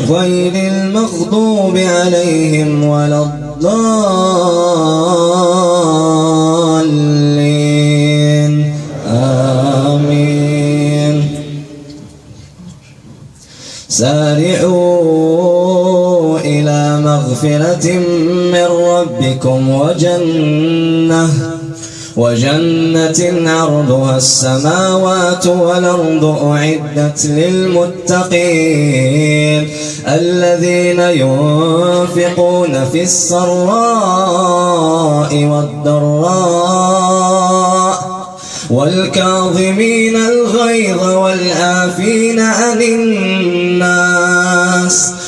غير المغضوب عليهم ولا الضالين. آمين. سارعوا إلى مغفرة من ربكم وجنة. وجنة عرضها السماوات والأرض أعدت للمتقين الذين ينفقون في السراء والضراء والكاظمين الغيظ والعافين عن الناس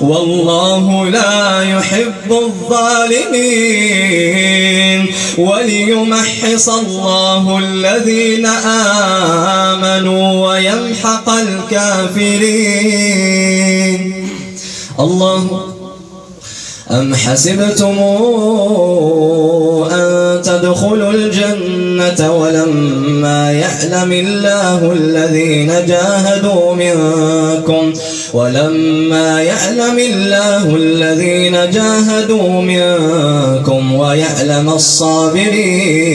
والله لا يحب الظالمين. وليمحص الله الذين آمنوا ويمحق الكافرين. الله أم حسبتم أن تدخلوا الجنة ولما يعلم الله الذين جاهدوا منكم ولما يعلم الله الذين جاهدوا منكم ويعلم الصابرين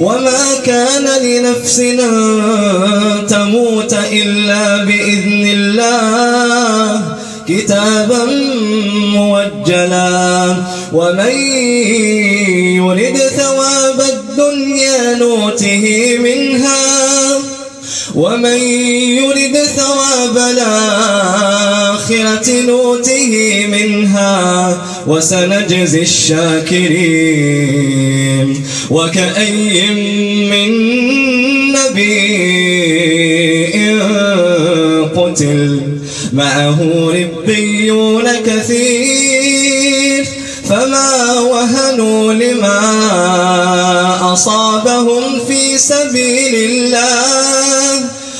وما كان لنفس أن تموت إلا بإذن الله. كتابا موجلا. ومن يرد ثواب الدنيا نوته منها. ومن يرد ثواب الآخرة نوته منها. وسنجزي الشاكرين. وكأي من نبي قتل معه ربيون كثير فما وهنوا لما أصابهم في سبيل الله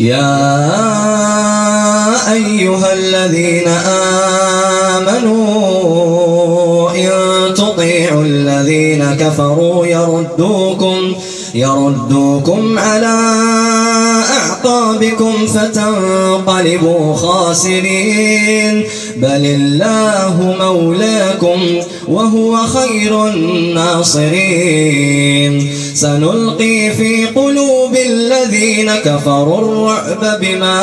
يا أيها الذين آمنوا إن تطيعوا الذين كفروا يردوكم يردوكم على أعقابكم فتنقلبوا خاسرين. بل الله مولاكم وهو خير الناصرين. سنلقي في قلوب الذين كفروا الرعب بما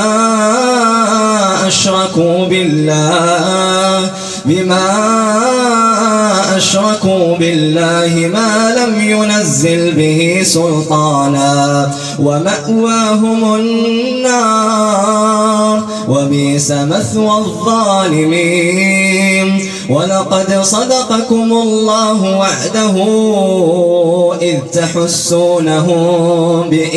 أشركوا بالله بما أشركوا بالله ما لم ينزل به سلطانا. ومأواهم النار وبئس مثوى الظالمين. ولقد صدقكم الله وعده إذ تحسونهم بإذنه.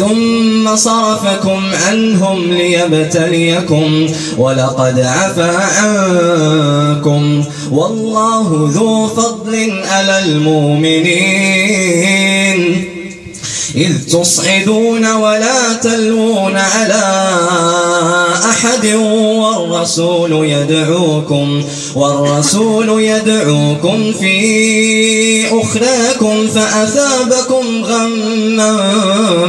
ثم صرفكم عنهم ليبتليكم ولقد عفا عنكم والله ذو فضل على المؤمنين. إذ تصعدون ولا تلوون على أحد والرسول يدعوكم والرسول يدعوكم في أخراكم فأثابكم غما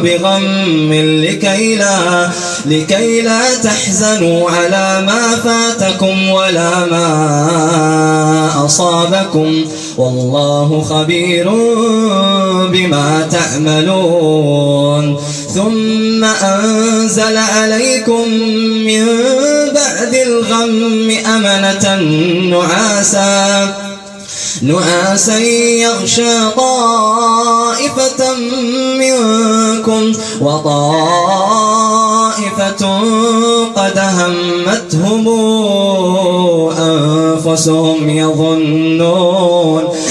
بغم لكي لا, لكي لا تحزنوا على ما فاتكم ولا ما أصابكم. والله خبير بما تعملون. ثم أنزل عليكم من بعد الغم أمنة نعاسا نعاسا يغشى طائفة منكم وطائفة قد همتهم أنفسهم يظنون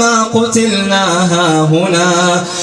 ما قتلنا هاهنا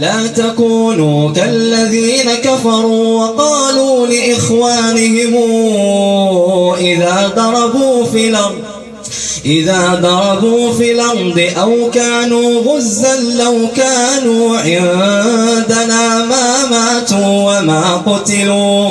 لا تكونوا كالذين كفروا وقالوا لإخوانهم إذا ضربوا في الأرض إذا ضربوا في الأرض أو كانوا غزا لو كانوا عندنا ما ماتوا وما قتلوا.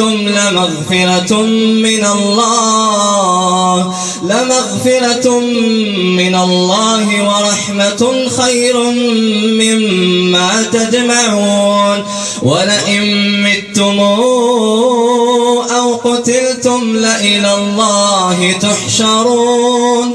متم لمغفرة من الله. لمغفرة من الله ورحمة خير مما تجمعون. ولئن متم أو قتلتم لإلى الله تحشرون.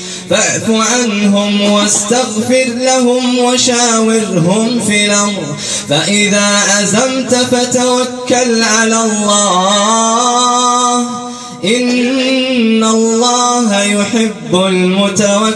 فاعف عنهم واستغفر لهم وشاورهم في الأمر. فإذا عزمت فتوكل على الله. إن الله يحب المتوكلين.